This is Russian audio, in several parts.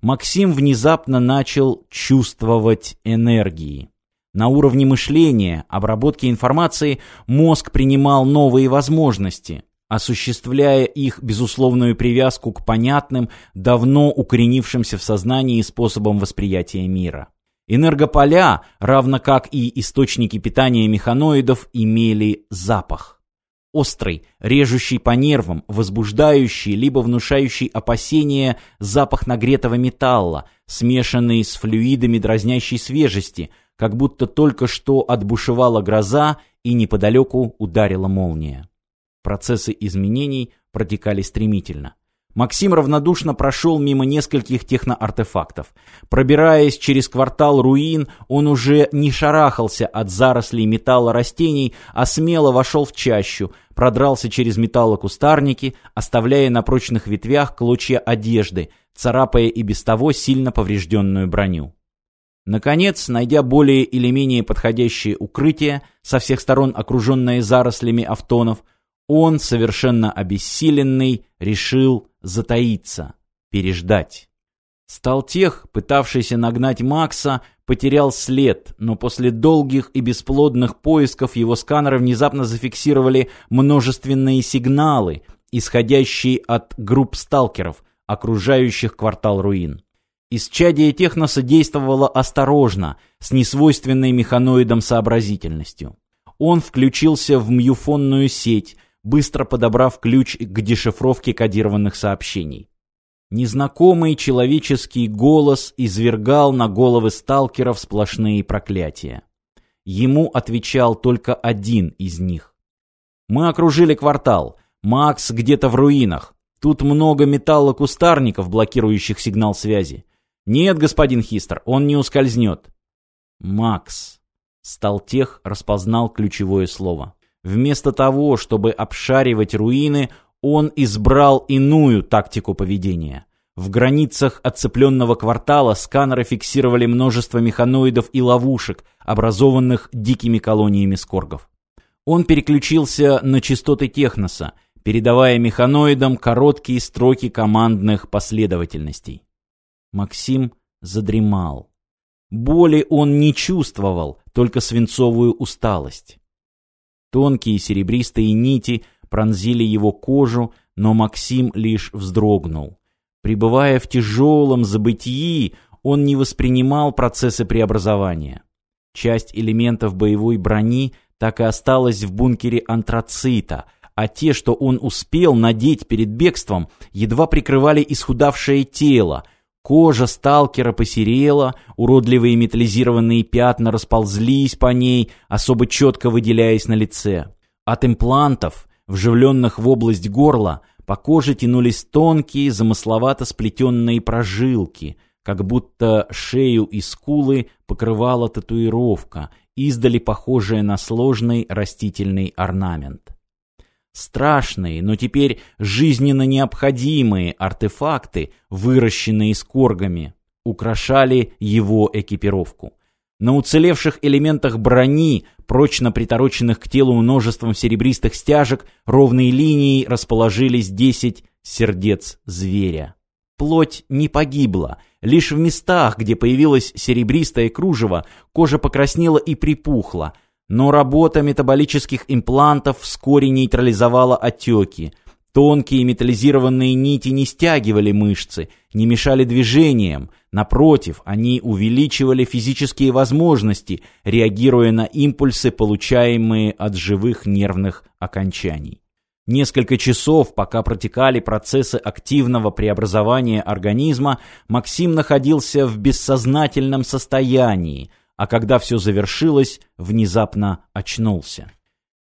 Максим внезапно начал чувствовать энергии. На уровне мышления, обработки информации, мозг принимал новые возможности, осуществляя их безусловную привязку к понятным, давно укоренившимся в сознании способам восприятия мира. Энергополя, равно как и источники питания механоидов, имели запах. Острый, режущий по нервам, возбуждающий либо внушающий опасения запах нагретого металла, смешанный с флюидами дразнящей свежести, как будто только что отбушевала гроза и неподалеку ударила молния. Процессы изменений протекали стремительно. Максим равнодушно прошел мимо нескольких техноартефактов. Пробираясь через квартал руин, он уже не шарахался от зарослей металла растений, а смело вошел в чащу, продрался через металлокустарники, оставляя на прочных ветвях клочья одежды, царапая и без того сильно поврежденную броню. Наконец, найдя более или менее подходящее укрытие, со всех сторон окруженное зарослями автонов, он, совершенно обессиленный, решил затаиться, переждать. Сталтех, пытавшийся нагнать Макса, потерял след, но после долгих и бесплодных поисков его сканеры внезапно зафиксировали множественные сигналы, исходящие от групп сталкеров, окружающих квартал руин. Исчадие техноса действовало осторожно, с несвойственной механоидом сообразительностью. Он включился в мюфонную сеть, быстро подобрав ключ к дешифровке кодированных сообщений. Незнакомый человеческий голос извергал на головы сталкеров сплошные проклятия. Ему отвечал только один из них. «Мы окружили квартал. Макс где-то в руинах. Тут много металлокустарников, блокирующих сигнал связи. Нет, господин Хистер, он не ускользнет». «Макс». Сталтех распознал ключевое слово. Вместо того, чтобы обшаривать руины, он избрал иную тактику поведения. В границах отцепленного квартала сканеры фиксировали множество механоидов и ловушек, образованных дикими колониями скоргов. Он переключился на частоты техноса, передавая механоидам короткие строки командных последовательностей. Максим задремал. Боли он не чувствовал, только свинцовую усталость. Тонкие серебристые нити пронзили его кожу, но Максим лишь вздрогнул. Пребывая в тяжелом забытии, он не воспринимал процессы преобразования. Часть элементов боевой брони так и осталась в бункере антрацита, а те, что он успел надеть перед бегством, едва прикрывали исхудавшее тело — Кожа сталкера посерела, уродливые металлизированные пятна расползлись по ней, особо четко выделяясь на лице. От имплантов, вживленных в область горла, по коже тянулись тонкие, замысловато сплетенные прожилки, как будто шею и скулы покрывала татуировка, издали похожая на сложный растительный орнамент. Страшные, но теперь жизненно необходимые артефакты, выращенные скоргами, украшали его экипировку. На уцелевших элементах брони, прочно притороченных к телу множеством серебристых стяжек, ровной линией расположились десять сердец зверя. Плоть не погибла. Лишь в местах, где появилось серебристое кружево, кожа покраснела и припухла – но работа метаболических имплантов вскоре нейтрализовала отеки. Тонкие металлизированные нити не стягивали мышцы, не мешали движениям. Напротив, они увеличивали физические возможности, реагируя на импульсы, получаемые от живых нервных окончаний. Несколько часов, пока протекали процессы активного преобразования организма, Максим находился в бессознательном состоянии, а когда все завершилось, внезапно очнулся.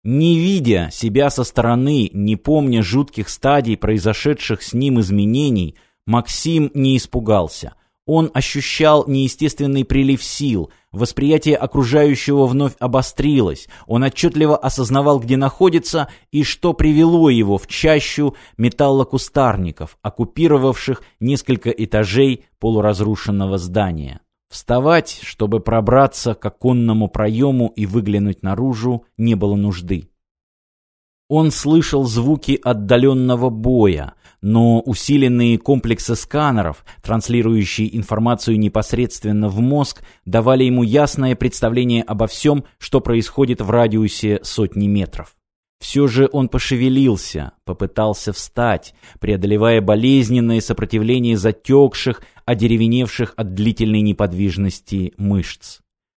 Не видя себя со стороны, не помня жутких стадий произошедших с ним изменений, Максим не испугался. Он ощущал неестественный прилив сил, восприятие окружающего вновь обострилось, он отчетливо осознавал, где находится и что привело его в чащу металлокустарников, оккупировавших несколько этажей полуразрушенного здания. Вставать, чтобы пробраться к оконному проему и выглянуть наружу, не было нужды. Он слышал звуки отдаленного боя, но усиленные комплексы сканеров, транслирующие информацию непосредственно в мозг, давали ему ясное представление обо всем, что происходит в радиусе сотни метров. Все же он пошевелился, попытался встать, преодолевая болезненное сопротивление затекших, одеревеневших от длительной неподвижности мышц.